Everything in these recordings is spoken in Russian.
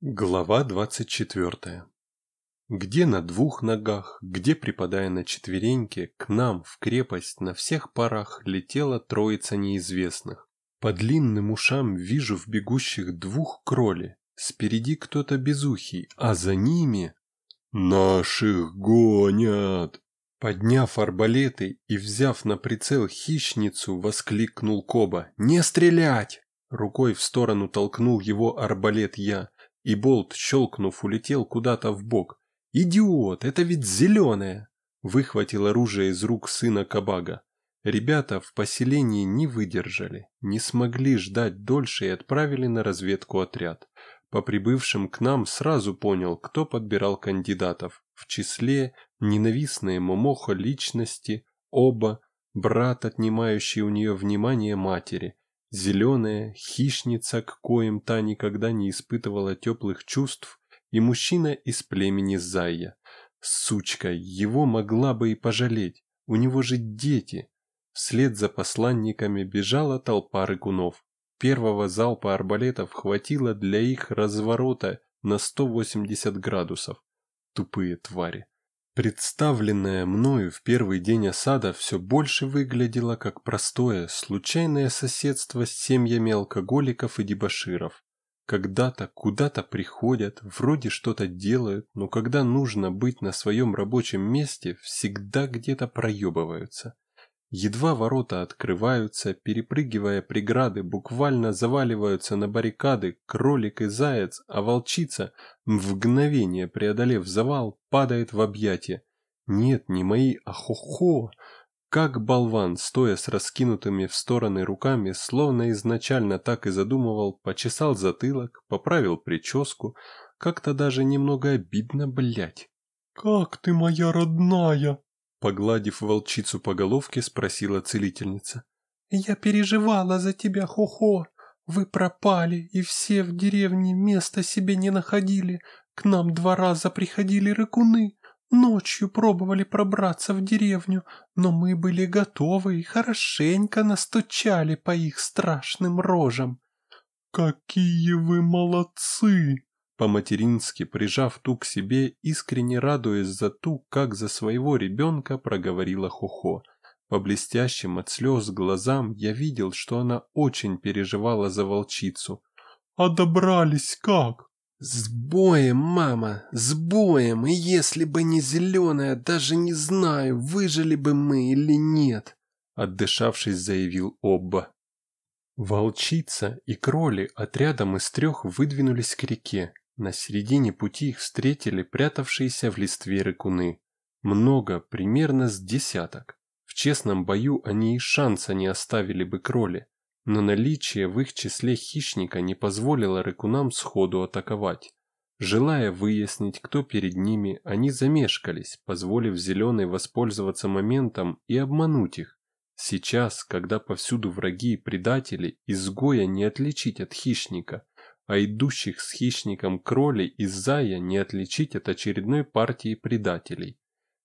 Глава двадцать четвертая. Где на двух ногах, где припадая на четвереньки, к нам в крепость на всех парах летела троица неизвестных. По длинным ушам вижу в бегущих двух кроли, спереди кто-то безухий, а за ними... «Наших гонят!» Подняв арбалеты и взяв на прицел хищницу, воскликнул Коба. «Не стрелять!» Рукой в сторону толкнул его арбалет я, и болт, щелкнув, улетел куда-то в бок. «Идиот, это ведь зеленое!» Выхватил оружие из рук сына Кабага. Ребята в поселении не выдержали, не смогли ждать дольше и отправили на разведку отряд. По прибывшим к нам сразу понял, кто подбирал кандидатов. В числе ненавистные Момоха личности, оба, брат, отнимающий у нее внимание матери, Зеленая хищница, к коим та никогда не испытывала теплых чувств, и мужчина из племени Зайя. Сучка, его могла бы и пожалеть, у него же дети. Вслед за посланниками бежала толпа рыкунов. Первого залпа арбалетов хватило для их разворота на 180 градусов. Тупые твари. Представленное мною в первый день осада все больше выглядело как простое, случайное соседство с семьями алкоголиков и дебоширов. Когда-то куда-то приходят, вроде что-то делают, но когда нужно быть на своем рабочем месте, всегда где-то проебываются. Едва ворота открываются, перепрыгивая преграды, буквально заваливаются на баррикады кролик и заяц, а волчица, в мгновение преодолев завал, падает в объятия. Нет, не мои, а хо-хо. Как болван, стоя с раскинутыми в стороны руками, словно изначально так и задумывал, почесал затылок, поправил прическу, как-то даже немного обидно, блять. «Как ты, моя родная?» Погладив волчицу по головке, спросила целительница. «Я переживала за тебя, Хо-Хо. Вы пропали, и все в деревне места себе не находили. К нам два раза приходили рыкуны. Ночью пробовали пробраться в деревню, но мы были готовы и хорошенько настучали по их страшным рожам». «Какие вы молодцы!» По-матерински прижав ту к себе, искренне радуясь за ту, как за своего ребенка проговорила Хохо. По блестящим от слез глазам я видел, что она очень переживала за волчицу. «А добрались как?» «С боем, мама, с боем, и если бы не зеленая, даже не знаю, выжили бы мы или нет», отдышавшись, заявил Обба. Волчица и кроли отрядом из трех выдвинулись к реке, на середине пути их встретили прятавшиеся в листве рыкуны. Много, примерно с десяток. В честном бою они и шанса не оставили бы кроли, но наличие в их числе хищника не позволило рыкунам сходу атаковать. Желая выяснить, кто перед ними, они замешкались, позволив Зеленой воспользоваться моментом и обмануть их. Сейчас, когда повсюду враги и предатели, изгоя не отличить от хищника, а идущих с хищником кроли и зая не отличить от очередной партии предателей.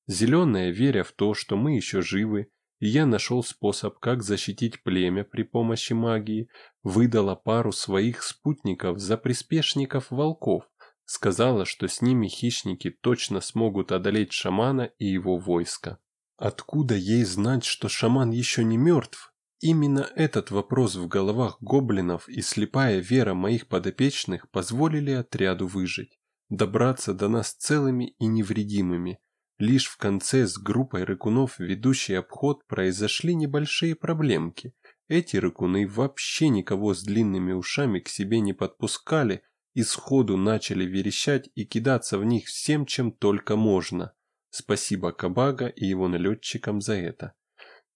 Зеленая, веря в то, что мы еще живы, и я нашел способ, как защитить племя при помощи магии, выдала пару своих спутников за приспешников волков, сказала, что с ними хищники точно смогут одолеть шамана и его войско. Откуда ей знать, что шаман еще не мертв? Именно этот вопрос в головах гоблинов и слепая вера моих подопечных позволили отряду выжить, добраться до нас целыми и невредимыми. Лишь в конце с группой рыкунов, ведущий обход, произошли небольшие проблемки. Эти рыкуны вообще никого с длинными ушами к себе не подпускали и сходу начали верещать и кидаться в них всем, чем только можно. Спасибо Кабага и его налетчикам за это.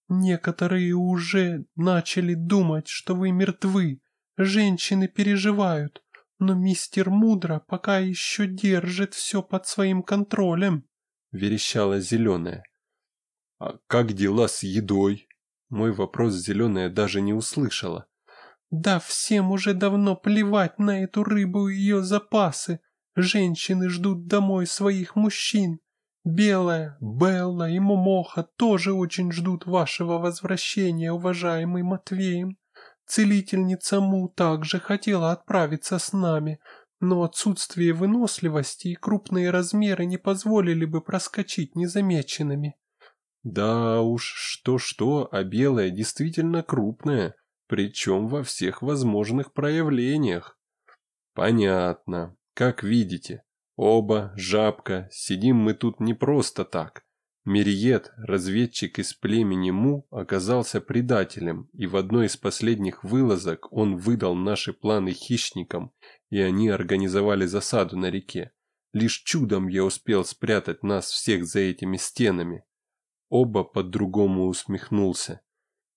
Некоторые уже начали думать, что вы мертвы. Женщины переживают, но мистер Мудро пока еще держит все под своим контролем», — верещала Зеленая. «А как дела с едой?» Мой вопрос Зеленая даже не услышала. «Да всем уже давно плевать на эту рыбу и ее запасы. Женщины ждут домой своих мужчин. Белая, Белла и Момоха тоже очень ждут вашего возвращения, уважаемый Матвеем. Целительница Му также хотела отправиться с нами, но отсутствие выносливости и крупные размеры не позволили бы проскочить незамеченными. Да уж, что-что, а белая действительно крупная, причем во всех возможных проявлениях. Понятно. Как видите, оба, жабка, сидим мы тут не просто так. Мириет, разведчик из племени Му, оказался предателем, и в одной из последних вылазок он выдал наши планы хищникам, и они организовали засаду на реке. Лишь чудом я успел спрятать нас всех за этими стенами. Оба по-другому усмехнулся.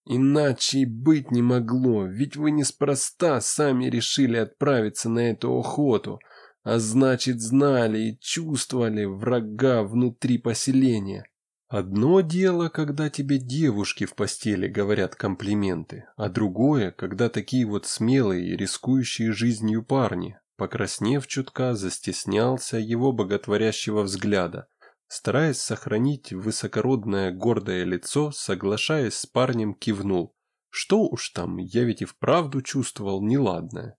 Иначе и быть не могло, ведь вы неспроста сами решили отправиться на эту охоту, а значит знали и чувствовали врага внутри поселения. Одно дело, когда тебе девушки в постели говорят комплименты, а другое, когда такие вот смелые и рискующие жизнью парни, покраснев чутка, застеснялся его боготворящего взгляда, стараясь сохранить высокородное гордое лицо, соглашаясь с парнем, кивнул. Что уж там, я ведь и вправду чувствовал неладное.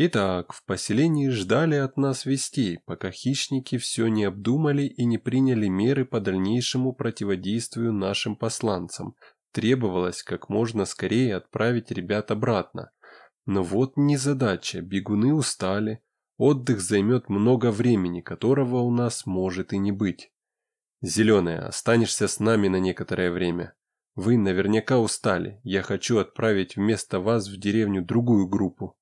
Итак, в поселении ждали от нас вестей, пока хищники все не обдумали и не приняли меры по дальнейшему противодействию нашим посланцам. Требовалось как можно скорее отправить ребят обратно. Но вот незадача, бегуны устали, отдых займет много времени, которого у нас может и не быть. Зеленая, останешься с нами на некоторое время. Вы наверняка устали, я хочу отправить вместо вас в деревню другую группу.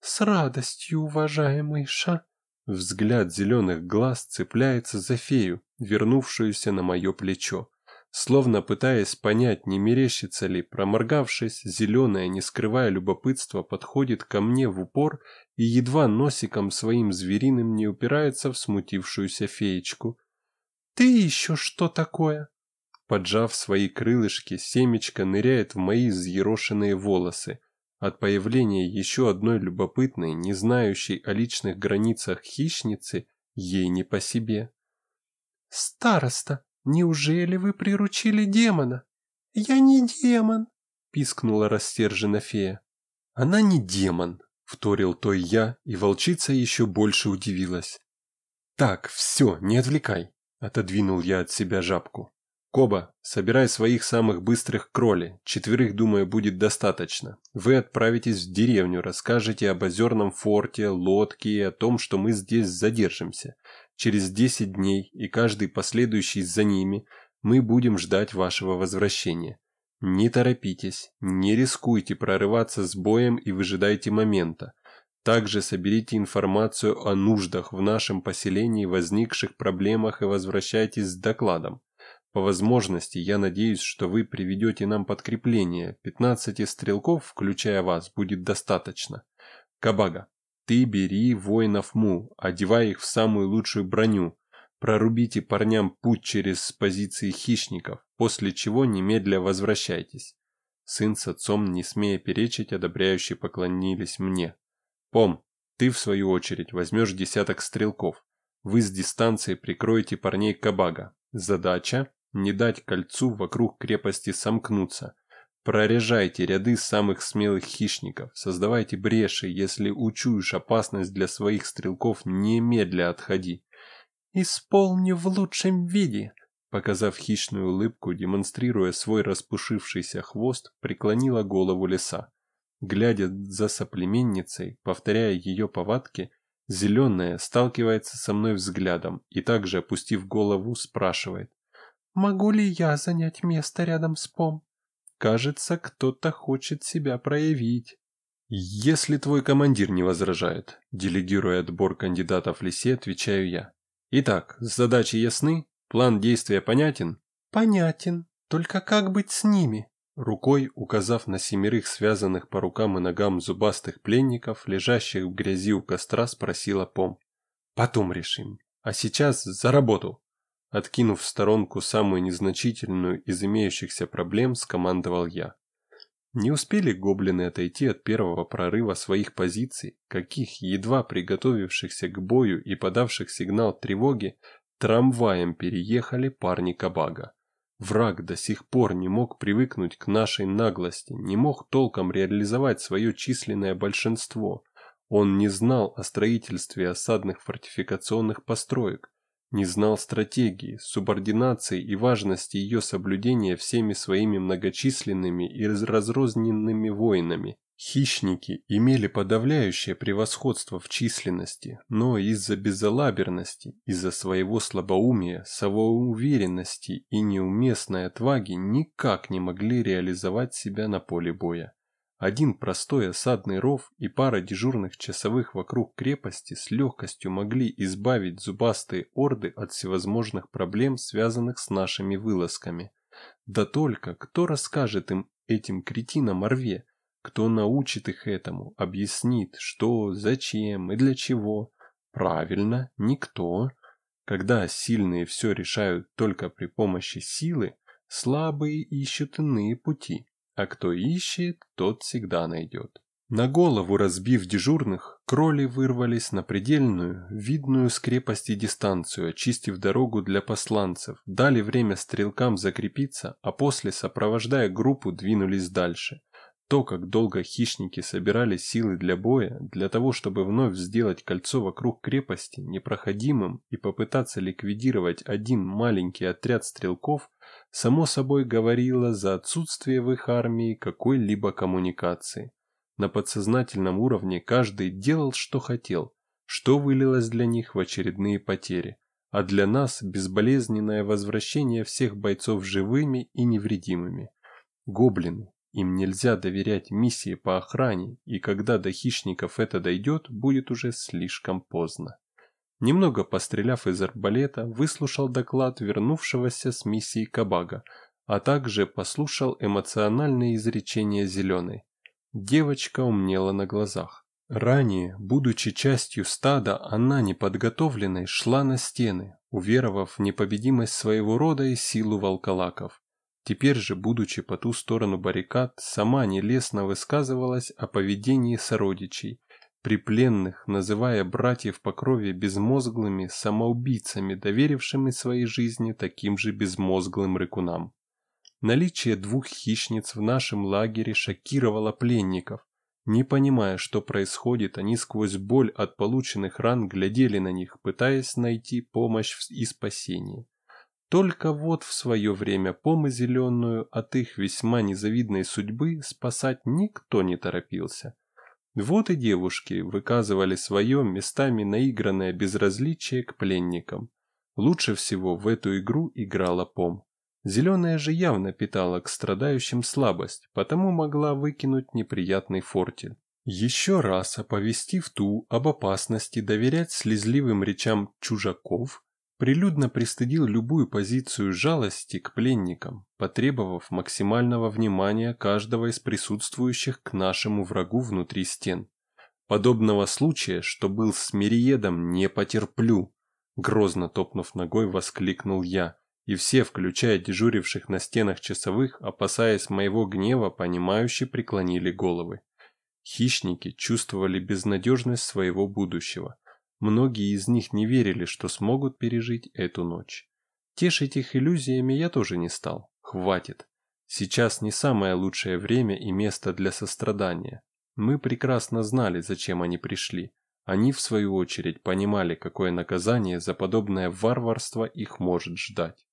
«С радостью, уважаемый Ша!» Взгляд зеленых глаз цепляется за фею, вернувшуюся на мое плечо. Словно пытаясь понять, не мерещится ли, проморгавшись, зеленая, не скрывая любопытства, подходит ко мне в упор и едва носиком своим звериным не упирается в смутившуюся феечку. «Ты еще что такое?» Поджав свои крылышки, семечко ныряет в мои взъерошенные волосы, от появления еще одной любопытной, не знающей о личных границах хищницы, ей не по себе. «Староста, неужели вы приручили демона?» «Я не демон», — пискнула растержена фея. «Она не демон», — вторил той я, и волчица еще больше удивилась. «Так, все, не отвлекай», — отодвинул я от себя жабку. «Коба, собирай своих самых быстрых кроли, четверых, думаю, будет достаточно. Вы отправитесь в деревню, расскажете об озерном форте, лодке и о том, что мы здесь задержимся. Через десять дней и каждый последующий за ними мы будем ждать вашего возвращения. Не торопитесь, не рискуйте прорываться с боем и выжидайте момента. Также соберите информацию о нуждах в нашем поселении, возникших проблемах и возвращайтесь с докладом. По возможности, я надеюсь, что вы приведете нам подкрепление. 15 стрелков, включая вас, будет достаточно. Кабага, ты бери воинов Му, одевай их в самую лучшую броню. Прорубите парням путь через позиции хищников, после чего немедля возвращайтесь. Сын с отцом, не смея перечить, одобряюще поклонились мне. Пом, ты в свою очередь возьмешь десяток стрелков. Вы с дистанции прикроете парней Кабага. Задача не дать кольцу вокруг крепости сомкнуться. Прорежайте ряды самых смелых хищников, создавайте бреши, если учуешь опасность для своих стрелков, немедля отходи. «Исполни в лучшем виде», Показав хищную улыбку, демонстрируя свой распушившийся хвост, преклонила голову лиса. Глядя за соплеменницей, повторяя ее повадки, зеленая сталкивается со мной взглядом и также, опустив голову, спрашивает. Могу ли я занять место рядом с Пом? Кажется, кто-то хочет себя проявить. Если твой командир не возражает, делегируя отбор кандидатов лисе, отвечаю я. Итак, задачи ясны? План действия понятен? Понятен. Только как быть с ними? Рукой, указав на семерых связанных по рукам и ногам зубастых пленников, лежащих в грязи у костра, спросила Пом. Потом решим. А сейчас за работу. Откинув в сторонку самую незначительную из имеющихся проблем, скомандовал я. Не успели гоблины отойти от первого прорыва своих позиций, каких, едва приготовившихся к бою и подавших сигнал тревоги, трамваем переехали парни Кабага. Враг до сих пор не мог привыкнуть к нашей наглости, не мог толком реализовать свое численное большинство. Он не знал о строительстве осадных фортификационных построек, не знал стратегии, субординации и важности ее соблюдения всеми своими многочисленными и разрозненными воинами. Хищники имели подавляющее превосходство в численности, но из-за безалаберности, из-за своего слабоумия, самоуверенности и неуместной отваги никак не могли реализовать себя на поле боя. Один простой осадный ров и пара дежурных часовых вокруг крепости с легкостью могли избавить зубастые орды от всевозможных проблем, связанных с нашими вылазками. Да только кто расскажет им этим кретинам о рве? Кто научит их этому, объяснит, что, зачем и для чего? Правильно, никто. Когда сильные все решают только при помощи силы, слабые ищут иные пути а кто ищет, тот всегда найдет. На голову разбив дежурных, кроли вырвались на предельную, видную с крепости дистанцию, очистив дорогу для посланцев, дали время стрелкам закрепиться, а после, сопровождая группу, двинулись дальше. То, как долго хищники собирали силы для боя, для того, чтобы вновь сделать кольцо вокруг крепости непроходимым и попытаться ликвидировать один маленький отряд стрелков, само собой говорило за отсутствие в их армии какой-либо коммуникации. На подсознательном уровне каждый делал, что хотел, что вылилось для них в очередные потери, а для нас безболезненное возвращение всех бойцов живыми и невредимыми. Гоблины, им нельзя доверять миссии по охране, и когда до хищников это дойдет, будет уже слишком поздно. Немного постреляв из арбалета, выслушал доклад вернувшегося с миссии Кабага, а также послушал эмоциональные изречения Зеленой. Девочка умнела на глазах. Ранее, будучи частью стада, она неподготовленной шла на стены, уверовав в непобедимость своего рода и силу волколаков. Теперь же, будучи по ту сторону баррикад, сама нелестно высказывалась о поведении сородичей, при пленных, называя братьев по крови безмозглыми самоубийцами, доверившими своей жизни таким же безмозглым рыкунам. Наличие двух хищниц в нашем лагере шокировало пленников. Не понимая, что происходит, они сквозь боль от полученных ран глядели на них, пытаясь найти помощь и спасение. Только вот в свое время помы зеленую от их весьма незавидной судьбы спасать никто не торопился. Вот и девушки выказывали свое местами наигранное безразличие к пленникам. Лучше всего в эту игру играла Пом. Зеленая же явно питала к страдающим слабость, потому могла выкинуть неприятный фортель. Еще раз оповестив ту об опасности доверять слезливым речам чужаков, прилюдно пристыдил любую позицию жалости к пленникам, потребовав максимального внимания каждого из присутствующих к нашему врагу внутри стен. Подобного случая, что был с Мириедом, не потерплю, грозно топнув ногой, воскликнул я, и все, включая дежуривших на стенах часовых, опасаясь моего гнева, понимающе преклонили головы. Хищники чувствовали безнадежность своего будущего. Многие из них не верили, что смогут пережить эту ночь. Тешить их иллюзиями я тоже не стал. Хватит. Сейчас не самое лучшее время и место для сострадания. Мы прекрасно знали, зачем они пришли. Они, в свою очередь, понимали, какое наказание за подобное варварство их может ждать.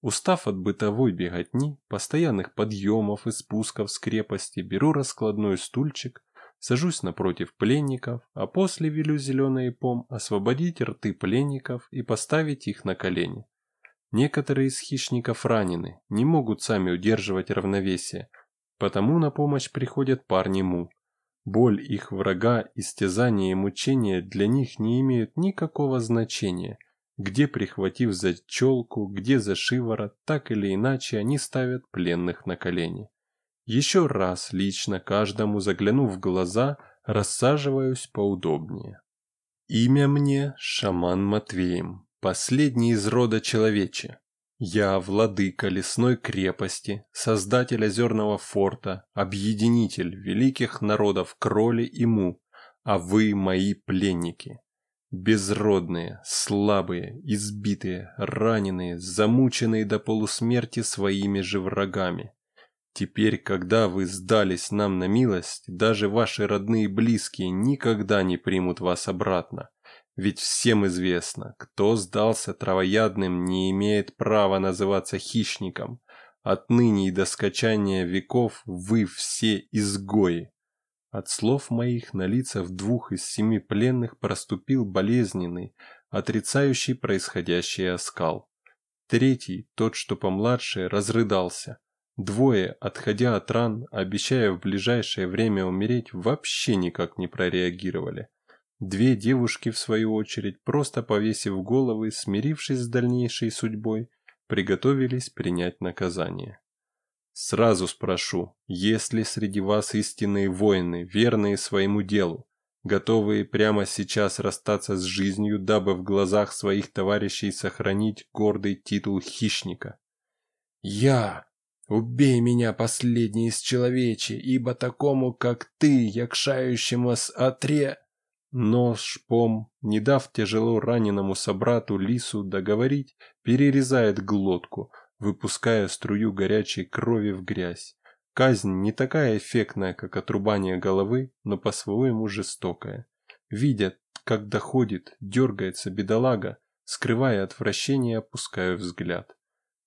Устав от бытовой беготни, постоянных подъемов и спусков с крепости, беру раскладной стульчик Сажусь напротив пленников, а после велю зеленый пом освободить рты пленников и поставить их на колени. Некоторые из хищников ранены, не могут сами удерживать равновесие, потому на помощь приходят парни Му. Боль их врага, истязание и мучения для них не имеют никакого значения. Где прихватив за челку, где за шиворот, так или иначе они ставят пленных на колени. Еще раз лично каждому заглянув в глаза, рассаживаюсь поудобнее. Имя мне Шаман Матвеем, последний из рода человече. Я владыка лесной крепости, создатель озерного форта, объединитель великих народов Кроли и Му, а вы мои пленники. Безродные, слабые, избитые, раненые, замученные до полусмерти своими же врагами. Теперь, когда вы сдались нам на милость, даже ваши родные и близкие никогда не примут вас обратно. Ведь всем известно, кто сдался травоядным, не имеет права называться хищником. Отныне и до скачания веков вы все изгои. От слов моих на лицах двух из семи пленных проступил болезненный, отрицающий происходящее оскал. Третий, тот, что помладше, разрыдался. Двое, отходя от ран, обещая в ближайшее время умереть, вообще никак не прореагировали. Две девушки, в свою очередь, просто повесив головы, смирившись с дальнейшей судьбой, приготовились принять наказание. Сразу спрошу, есть ли среди вас истинные воины, верные своему делу, готовые прямо сейчас расстаться с жизнью, дабы в глазах своих товарищей сохранить гордый титул хищника? «Я!» Убей меня, последний из человечи, ибо такому, как ты, якшающему с отре...» Но шпом, не дав тяжело раненому собрату Лису договорить, перерезает глотку, выпуская струю горячей крови в грязь. Казнь не такая эффектная, как отрубание головы, но по-своему жестокая. Видя, как доходит, дергается бедолага, скрывая отвращение, опускаю взгляд.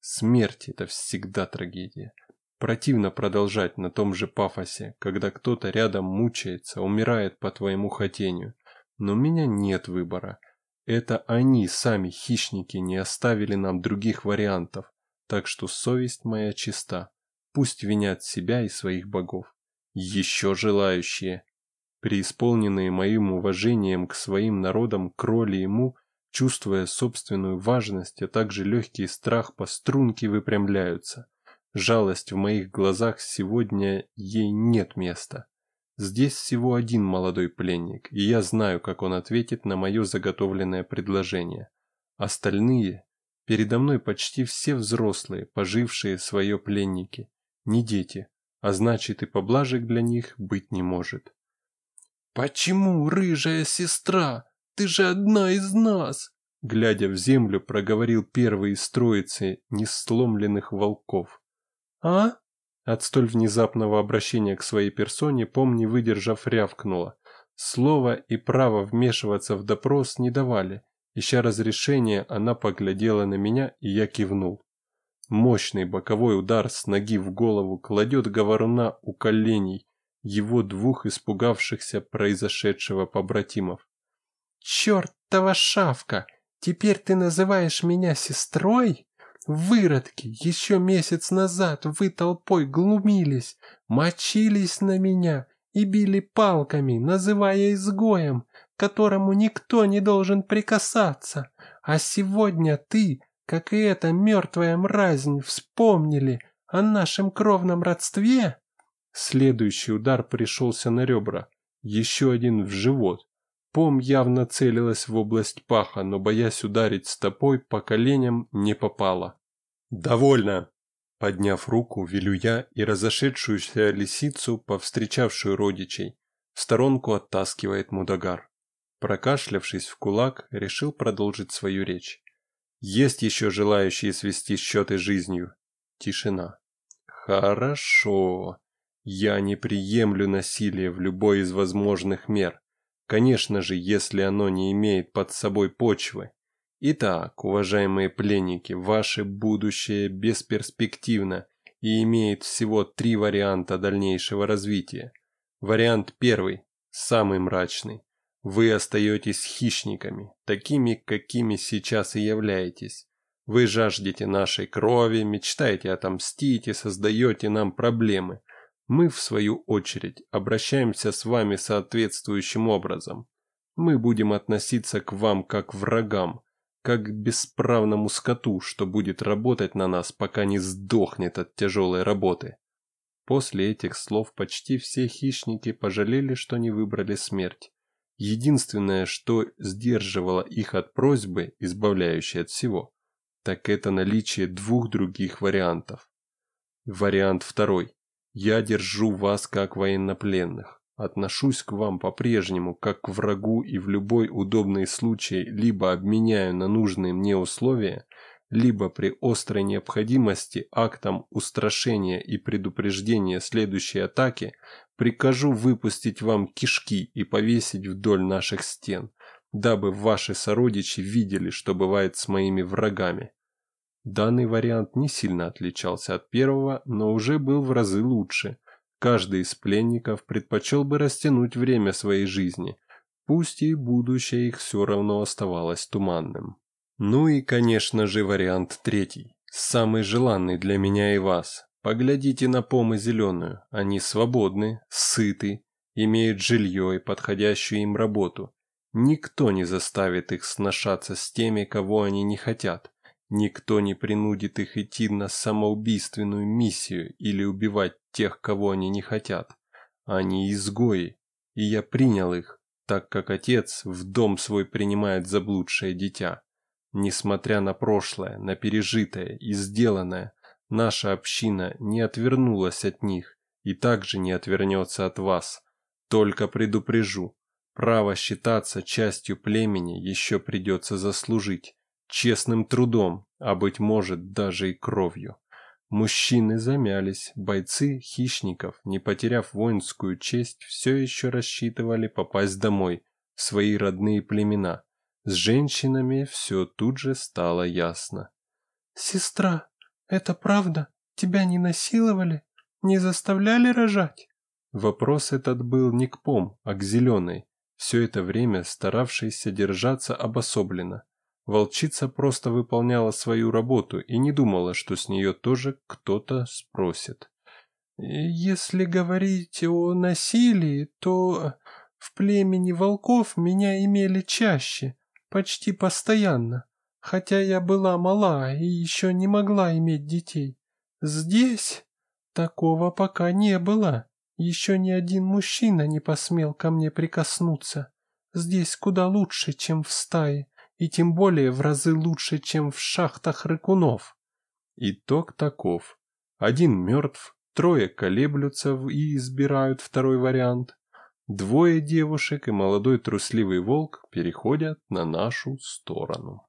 Смерть – это всегда трагедия. Противно продолжать на том же пафосе, когда кто-то рядом мучается, умирает по твоему хотению. Но у меня нет выбора. Это они, сами хищники, не оставили нам других вариантов. Так что совесть моя чиста. Пусть винят себя и своих богов. Еще желающие. Преисполненные моим уважением к своим народам, кроли ему Чувствуя собственную важность, а также легкий страх по струнке выпрямляются. Жалость в моих глазах сегодня ей нет места. Здесь всего один молодой пленник, и я знаю, как он ответит на мое заготовленное предложение. Остальные, передо мной почти все взрослые, пожившие свое пленники, не дети, а значит и поблажек для них быть не может. «Почему, рыжая сестра?» Ты же одна из нас!» Глядя в землю, проговорил первый из троицы несломленных волков. «А?» От столь внезапного обращения к своей персоне, помни, выдержав, рявкнула. Слово и право вмешиваться в допрос не давали. Ища разрешения, она поглядела на меня, и я кивнул. Мощный боковой удар с ноги в голову кладет говоруна у коленей его двух испугавшихся произошедшего побратимов. «Чертова шавка! Теперь ты называешь меня сестрой? Выродки! Еще месяц назад вы толпой глумились, мочились на меня и били палками, называя изгоем, которому никто не должен прикасаться. А сегодня ты, как и эта мертвая мразнь, вспомнили о нашем кровном родстве?» Следующий удар пришелся на ребра, еще один в живот. Пом явно целилась в область паха, но, боясь ударить стопой по коленям, не попала. «Довольно!» Подняв руку, велю я и разошедшуюся лисицу, повстречавшую родичей, в сторонку оттаскивает Мудагар. Прокашлявшись в кулак, решил продолжить свою речь. «Есть еще желающие свести счеты жизнью?» Тишина. «Хорошо. Я не приемлю насилие в любой из возможных мер. Конечно же, если оно не имеет под собой почвы. Итак, уважаемые пленники, ваше будущее бесперспективно и имеет всего три варианта дальнейшего развития. Вариант первый, самый мрачный. Вы остаетесь хищниками, такими, какими сейчас и являетесь. Вы жаждете нашей крови, мечтаете отомстить и создаете нам проблемы – мы, в свою очередь, обращаемся с вами соответствующим образом. Мы будем относиться к вам как к врагам, как к бесправному скоту, что будет работать на нас, пока не сдохнет от тяжелой работы. После этих слов почти все хищники пожалели, что не выбрали смерть. Единственное, что сдерживало их от просьбы, избавляющей от всего, так это наличие двух других вариантов. Вариант второй. Я держу вас как военнопленных. Отношусь к вам по-прежнему как к врагу и в любой удобный случай либо обменяю на нужные мне условия, либо при острой необходимости актом устрашения и предупреждения следующей атаки прикажу выпустить вам кишки и повесить вдоль наших стен, дабы ваши сородичи видели, что бывает с моими врагами. Данный вариант не сильно отличался от первого, но уже был в разы лучше. Каждый из пленников предпочел бы растянуть время своей жизни, пусть и будущее их все равно оставалось туманным. Ну и, конечно же, вариант третий, самый желанный для меня и вас. Поглядите на помы зеленую, они свободны, сыты, имеют жилье и подходящую им работу. Никто не заставит их сношаться с теми, кого они не хотят. Никто не принудит их идти на самоубийственную миссию или убивать тех, кого они не хотят. Они изгои, и я принял их, так как отец в дом свой принимает заблудшее дитя. Несмотря на прошлое, на пережитое и сделанное, наша община не отвернулась от них и также не отвернется от вас. Только предупрежу, право считаться частью племени еще придется заслужить, честным трудом, а быть может даже и кровью. Мужчины замялись, бойцы хищников, не потеряв воинскую честь, все еще рассчитывали попасть домой, в свои родные племена. С женщинами все тут же стало ясно. «Сестра, это правда? Тебя не насиловали? Не заставляли рожать?» Вопрос этот был не к Пом, а к Зеленой, все это время старавшейся держаться обособленно. Волчица просто выполняла свою работу и не думала, что с нее тоже кто-то спросит. «Если говорить о насилии, то в племени волков меня имели чаще почти постоянно, хотя я была мала и еще не могла иметь детей. Здесь такого пока не было. Еще ни один мужчина не посмел ко мне прикоснуться. Здесь куда лучше, чем в стае, и тем более в разы лучше, чем в шахтах рыкунов. Итог таков. Один мертв, трое колеблются и избирают второй вариант. Двое девушек и молодой трусливый волк переходят на нашу сторону.